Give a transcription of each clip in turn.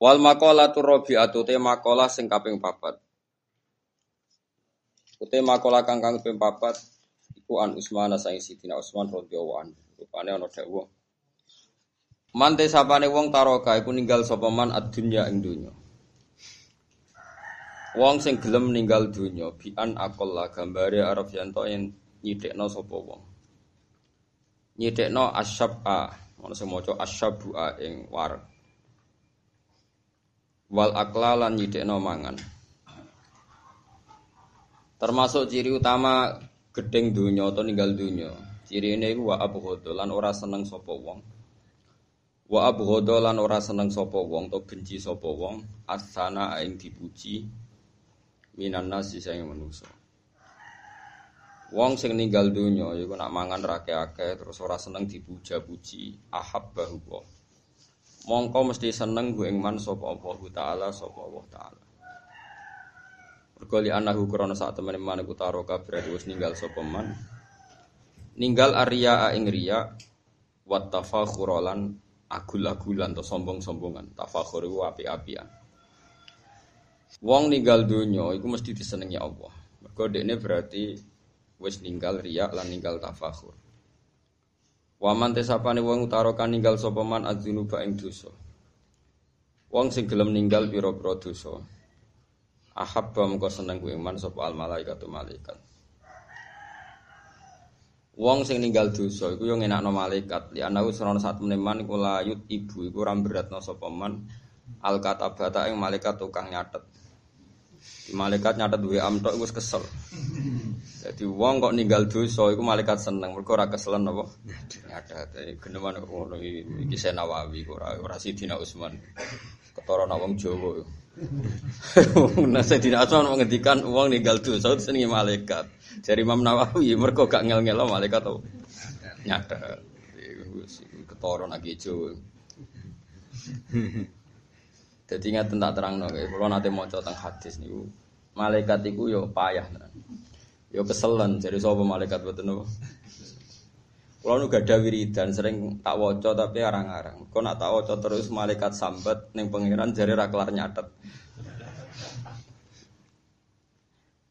Wal maqalatu rabi'atu te maqalah sing kaping papat. Ute maqalah kang kang kaping papat iku an Utsman saing Sidina Utsman radhiyallahu anhu. Rupane ana dawuh. Man te sapane wong taroka iku ninggal sapa man ad-dunya ing donya. Wong sing gelem ninggal donya bian aqalla gambare arep yanto yen nyithikno sapa wong. Nyithikno asyab'a, ana sing maca asyab'a ing wareg wal akla lan nyidekno mangan. Termasuk ciri utama gedeng dunya atau ninggal dunya. Ciri ini wa abghadha lan ora seneng sapa wong. Wa abghadha lan ora seneng sapa wong atau benci sapa wong asana ing dipuji minan nasi sing manusa. Wong sing ninggal dunya iku nak mangan rake-ake terus ora seneng dipuja-puji ahabbahu wa mongko mesti seneng gue man sapa Allah taala sapa Allah taala. Mergo li anahu krana sak temene man iku taroka berarti wis ninggal sapa man. Ninggal arya ing riya wa tafakhuran agul-agulan atau sombong-sombongan. Tafakhur iku api-apian. Wong ninggal donya iku mesti disenengi Allah. Mergo dekne berarti wis ninggal riya lan ninggal tafakhur. Waman tesapane wong utarokan ninggal sapa man adzunuba ing dosa. Wong sing gelem ninggal pira-pira dosa. Ahabba mengko seneng kuwi man sapa al malaikatu malaikat. Wong sing ninggal dosa iku yo ngenakno malaikat. Li ana usrono sak meneman iku layut ibu iku ora beratno sapa man al katabata ing malaikat tukang nyatet. Malaikat nyatet duwe amtok wis kesel. Jadi wong kok ninggal dosa iku malaikat seneng, mergo ora keselen apa? Nyatet. Geneman ngono iki Senawawi ora ora Sidina Utsman. Ketara nak wong Jawa. Nah Sidina Utsman ngendikan wong ninggal dosa senengi malaikat. Jadi Imam Nawawi mergo gak ngel-ngelo malaikat to. Nyatet. Ketara nak Jawa. Jadi ingat tentang terang no, kalau nanti mau tentang hadis niku, malaikat itu yo payah, yo keselan. Jadi soal malaikat betul. Kalau nu gak ada wiridan sering tak woco tapi arang-arang. Kau nak tak woco terus malaikat sambat neng pangeran jadi raklar nyatet.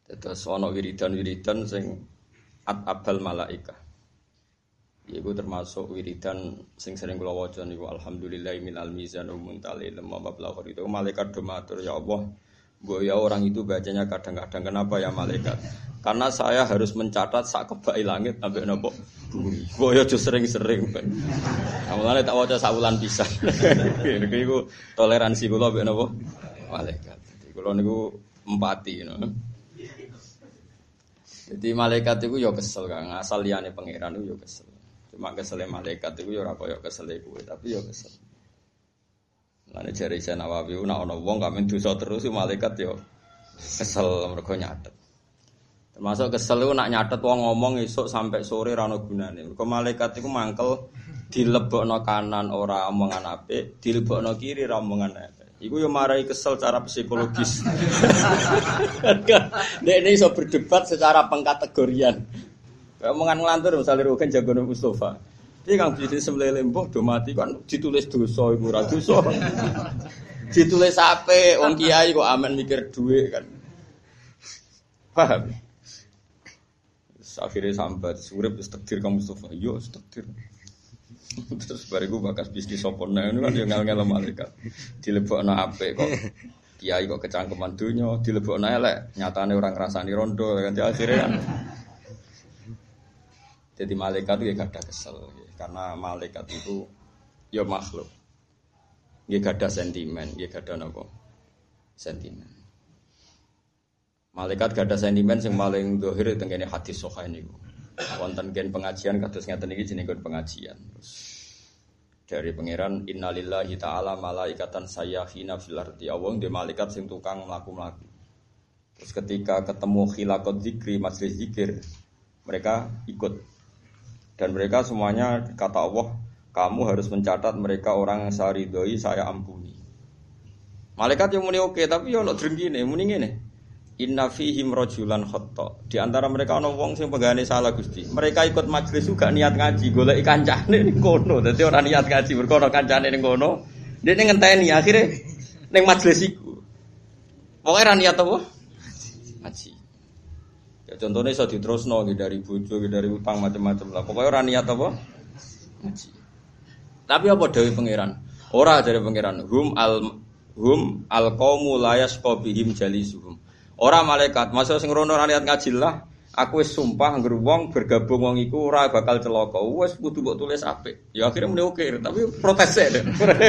Terus ono wiridan wiridan sing at abal malaika. Iku termasuk wiridan sing sering kula waca niku alhamdulillah minal mizan muntali lemma mablagh itu malaikat do matur ya Allah Gue ya orang itu bacanya kadang-kadang kenapa ya malaikat? Karena saya harus mencatat sak kebai langit sampai nopo bumi. Gue ya sering-sering ben. Mulane tak waca sak wulan pisan. Niku toleransi kula mbek nopo malaikat. Kula niku empati you know. Jadi malaikat itu ya kesel kan, asal liane pangeran itu ya kesel. Cuma kesel malaikat itu ya ora koyo kesel kowe, tapi ya kesel. Lane jari saya Nawawi, nak ono wong kamen dosa terus malaikat yo kesel mergo nyatet. Termasuk kesel nak nyatet wong ngomong esuk sampai sore rano gunane. Mergo malaikat itu mangkel dilebokno kanan ora omongan apik, dilebokno kiri ora omongan apik. Iku yo marai kesel secara psikologis. Dek ini iso berdebat secara pengkategorian. Omongan ngelantur misalnya Rugen jagoan Mustafa. Iki kang bisnis semlele mbah do mati kan ditulis dosa iku ora dosa. ditulis ape wong kiai kok amen mikir duit kan. Paham? Akhirnya sampai surip takdir kamu Mustafa. Yo takdir. Terus bariku bakas bisnis sopone ini kan yo ngel-ngel malaikat. Dilebokno ape kok kiai kok kecangkeman dunya, dilebokno elek, nyatane orang ngrasani rondo kan akhirnya kan. Jadi malaikat itu ya gak ada kesel, ya. karena malaikat itu ya makhluk. Ya gak ada sentimen, ya gak ada nopo sentimen. Malaikat gak ada sentimen yang paling dohir tenggene hadis soha ini. Wonten gen pengajian kados ngeten iki jenenge pengajian. Terus dari pangeran innalillahi taala malaikatan sayyahina fil ardi awang di malaikat sing tukang mlaku-mlaku. Terus ketika ketemu khilaqat zikri majlis zikir mereka ikut dan mereka semuanya kata Allah, kamu harus mencatat mereka orang yang saya ridhoi, saya ampuni. Malaikat yang muni oke, tapi yo ono drengkine, muni ngene. Inna fihim rajulan khotta. Di antara mereka ono wong sing pegane salah Gusti. Mereka ikut majelis juga niat ngaji, golek kancane ning kono. Dadi ora niat ngaji, mergo ono kancane ning kono. Dia ngenteni akhirnya neng majelis iku. Pokoke ra niat apa? Ngaji. Ya contohnya iso diterusno nggih dari bojo, dari utang macam-macam lah. Pokoke ora niat apa? Ngaji. Tapi apa dewi pangeran? Ora dari pangeran. Hum al hum al qaumu la yasqabihim jalisuhum. Ora malaikat, masa sing rono ora niat ngaji lah. Aku wis sumpah ngger bergabung wong iku ora bakal celaka. Wis kudu mbok tulis apik. Ya akhirnya muni oke, tapi protes e.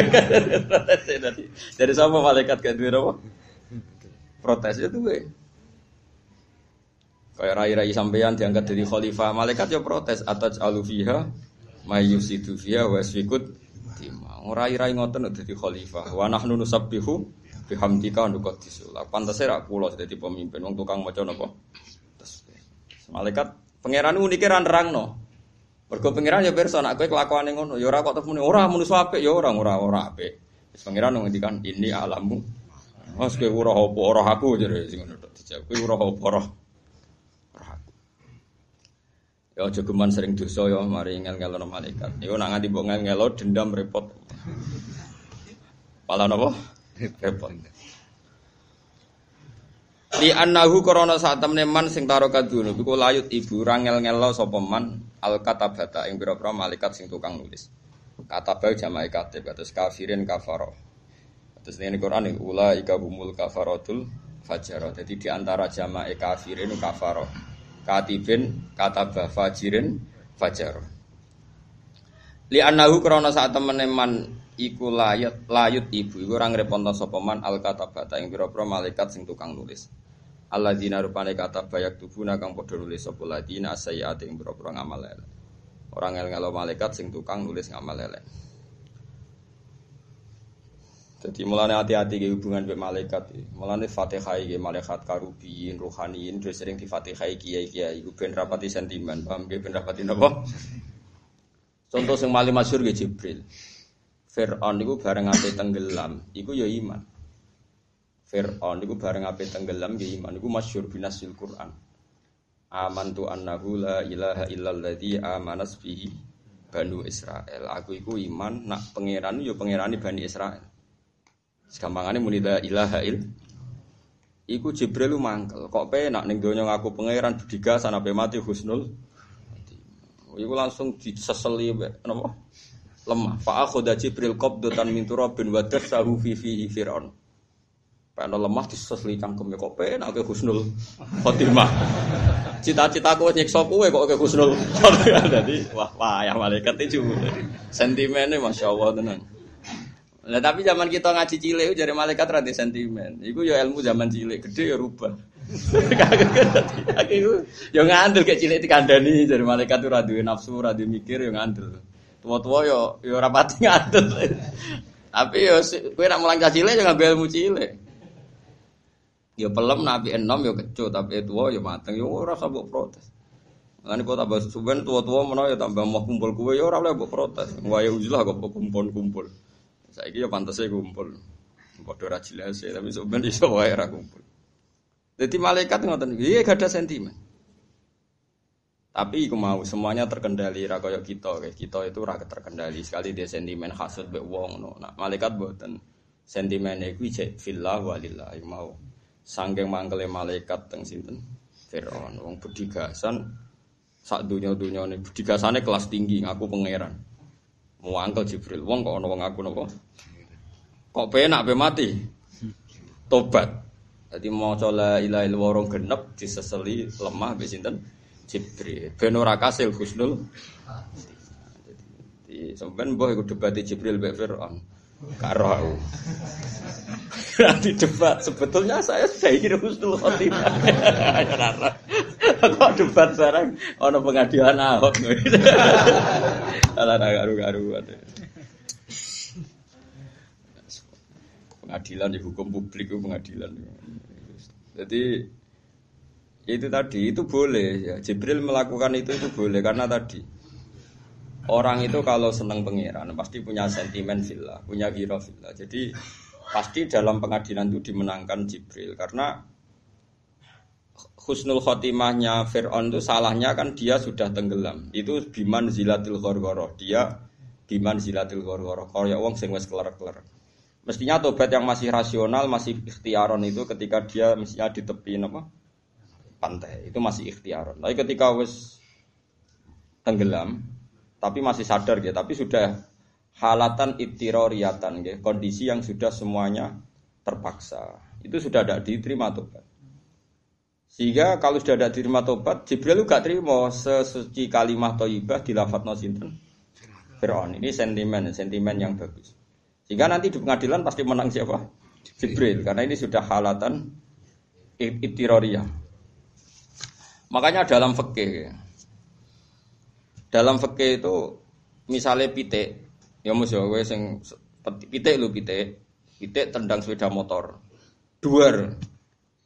protes e dari. Dari sama malaikat gak duwe apa? Protes itu gue. Kayak rai-rai sampeyan diangkat dari khalifah, malaikat ya protes atas alufiha mayusidu fiha wa yasfikut dima. Rai-rai ngoten dadi khalifah. Wa nahnu nusabbihu bihamdika nuqaddisu. Lah pantese ra kula dadi pemimpin wong tukang maca napa? Malaikat pangeran unike ra nerangno. Mergo pangeran ya pirsa nek kowe kelakuane ngono, ya kok terus muni ora manusa apik ya ora ora apik. Wis pangeran ngendikan ini alammu. Mas kowe ora apa ora aku jare sing ngono dijawab. Kowe ora apa ora. Ya aja geman sering dosa ya mari ngel-ngelono malaikat. Iku nak nganti mbok ngel-ngelo dendam repot. Pala napa? Repot. Li annahu korona saat temne man sing taro kadunu iku layut ibu rangel ngelo sapa man al katabata ing pira-pira malaikat sing tukang nulis. Katabah jamae katib kados kafirin kafaro. Terus ini Quran ini ula ika humul kafaratul fajar. Jadi di antara jamae kafirin kafaro. Katibin katabah fajirin fajar. Li annahu korona saat temene man iku layut layut ibu iku ora ngreponto sapa man al katabata ing pira-pira malaikat sing tukang nulis. Alladzina rupane kata bayak tubuna kang padha nulis sapa ladina sayyiati ing pira-pira ngamal elek. Ora ngel-ngelo malaikat sing tukang nulis ngamal elek. Jadi mulane hati-hati ke hubungan dengan malaikat. Mulane Fatihah iki malaikat karubiyin, ruhaniyin, dhewe sering di Fatihah kiai-kiai iku ben rapati sentimen, paham ge ben rapati napa? Contoh sing paling masyhur ge Jibril. Fir'aun niku bareng ape tenggelam, iku ya iman. Fir'aun niku bareng ape tenggelam nggih iman niku masyhur binasil Quran. Amantu annahu la ilaha illalladzi amanas bihi Banu Israel. Aku iku iman nak pangeran yo pangerani Bani Israel. Sekampangane muni la ilaha il Iku Jibril mangkel. Kok penak ning donya ngaku pangeran budiga sanape mati husnul. Iku langsung diseseli napa? Lemah. Fa akhudha Jibril qabdatan min turabin wa dasahu fi fihi Fir'aun. Karena lemah disesli cangkemnya kok penak ke husnul khotimah. Cita-citaku nyiksa kowe kok ke husnul khotimah. Jadi wah wah ya malaikat itu sentimennya masya Allah. Nah, tapi zaman kita ngaji cilik jadi malaikat rada sentimen. Iku ya ilmu zaman cilik, gede ya rubah. Aku ya ngandel kayak cilik dikandani jadi malaikat tuh rada nafsu, rada mikir ya ngandel. Tua-tua ya ya rapati ngandel. Tapi ya kowe nak mulang cilik ya ngambil ilmu cilik. Ya pelem nabi enom ya kecut tapi tua ya mateng ya ora usah mbok protes. Lan kok tambah suben tua-tua menawa ya tambah mau kumpul kue ya ora oleh mbok protes. Wae uzlah kok kumpul-kumpul. Saiki ya pantese kumpul. Padha ora jelas ya tapi suben iso wae kumpul. Jadi malaikat ngoten iki gak ada sentimen. Tapi iku mau semuanya terkendali ra kita, kayak kita itu ra terkendali sekali dia sentimen hasud mbek wong no. Nah, malaikat mboten sentimene iku cek fillah walillah mau. Sanggeng mangkele malaikat teng sinten? Firaun. Wong bedigasan sak dunya-dunyane bedigasane kelas tinggi ngaku pangeran. Mau angkel Jibril. Wong kok ana wong aku napa? Kok penak pe mati? Tobat. Jadi mau coba ilaha illallah genep diseseli lemah be sinten? Jibril. Ben ora kasil husnul. Jadi sampean mbah iku debat Jibril mbek Firaun. Karo aku. Debat sebetulnya saya sudah ingin husnul khotimah. Kok debat sekarang ono pengadilan Ahok. Alah garu-garu. Pengadilan di hukum publik itu pengadilan. Jadi itu tadi itu boleh ya. Jibril melakukan itu itu boleh karena tadi orang itu kalau senang pangeran pasti punya sentimen villa, punya giro villa. Jadi pasti dalam pengadilan itu dimenangkan Jibril karena husnul khotimahnya Fir'aun itu salahnya kan dia sudah tenggelam. Itu biman zilatil ghorgoroh. Dia biman zilatil ghorgoroh. Kaya wong sing wis keler-keler. Mestinya tobat yang masih rasional, masih ikhtiaron itu ketika dia mestinya di tepi apa? pantai. Itu masih ikhtiaron. Tapi ketika wis tenggelam, tapi masih sadar gitu, tapi sudah halatan itiroriatan gitu, kondisi yang sudah semuanya terpaksa. Itu sudah tidak diterima tobat. Sehingga kalau sudah tidak diterima tobat, Jibril juga terima sesuci kalimat toibah di lafat sinten. Fir'aun. Ini sentimen, sentimen yang bagus. Sehingga nanti di pengadilan pasti menang siapa? Jibril. Karena ini sudah halatan itiroriyah. Makanya dalam fikih, dalam fikih itu misalnya pitik, ya mus ya sing pitik lu pitik, pitik tendang sepeda motor, duar,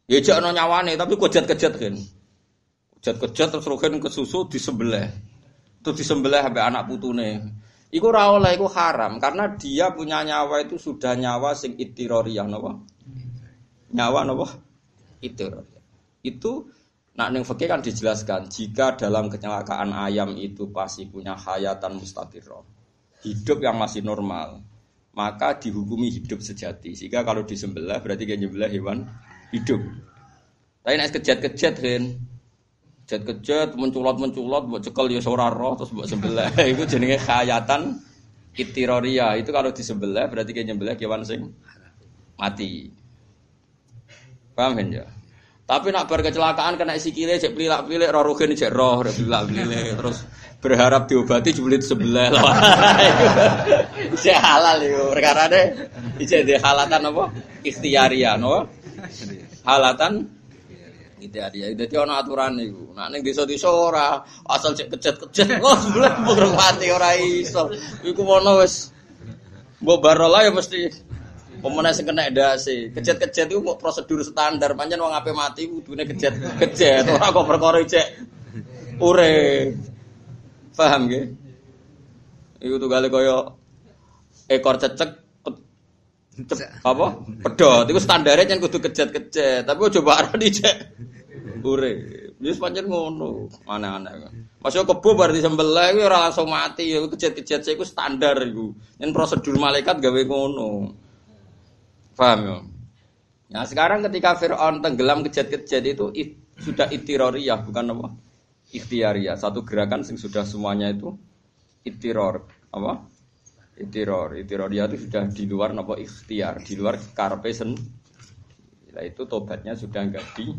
ya jangan nyawane tapi kejat-kejat kan, kejat-kejat terus rohin ke susu di sebelah, terus sebelah sampai anak putune, Iku ora oleh iku haram karena dia punya nyawa itu sudah nyawa sing itiroriyah napa? Nyawa napa? Itiroriyah. Itu nak ning fikih kan dijelaskan jika dalam kecelakaan ayam itu pasti punya hayatan mustaqirrah. Hidup yang masih normal, maka dihukumi hidup sejati. Sehingga kalau disembelih berarti kan nyembelih hewan hidup. Tapi nek kejat-kejat kan Kejat-kejat, menculot-menculot, buat cekel ya ora roh terus buat sebelah. itu jenenge khayatan itiroria. Itu kalau di sebelah berarti kayak nyembelah kewan sing mati. Paham kan ya? Tapi nak bar kecelakaan kena sikile cek pilak-pilik roh rugen cek roh pilak-pilik terus berharap diobati julit sebelah lah. Cek halal itu perkara deh. Cek halatan apa? Ikhtiaria no? Halatan ya. Jadi ono aturan iku. Nah ning desa-desa ora asal cek kejet-kejet. Wah, sebelah burung mati ora iso. Iku ono wis mbok barola ya mesti pemene sing kena dasi. Kejet-kejet iku mau prosedur standar. Pancen wong ape mati kudune kejet-kejet. Ora kok perkara cek ure. Paham nggih? Iku tunggale kaya ekor cecek apa pedot itu standarnya yang kudu kejet-kejet tapi coba arah dicek ure wis pancen ngono aneh-aneh Masuk kebo bar disembelih kuwi ora langsung mati ya kejet-kejet saya iku standar iku. Yen prosedur malaikat gawe ngono. Paham ya? Nah sekarang ketika Fir'aun tenggelam kejet-kejet itu it, sudah itiroriyah bukan apa? Ikhtiariyah. Satu gerakan sing sudah semuanya itu itiror apa? Itiror. Itiroriyah itu sudah di luar apa ikhtiar, di luar karpesen. Nah itu tobatnya sudah enggak di